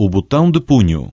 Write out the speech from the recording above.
o botão de punho.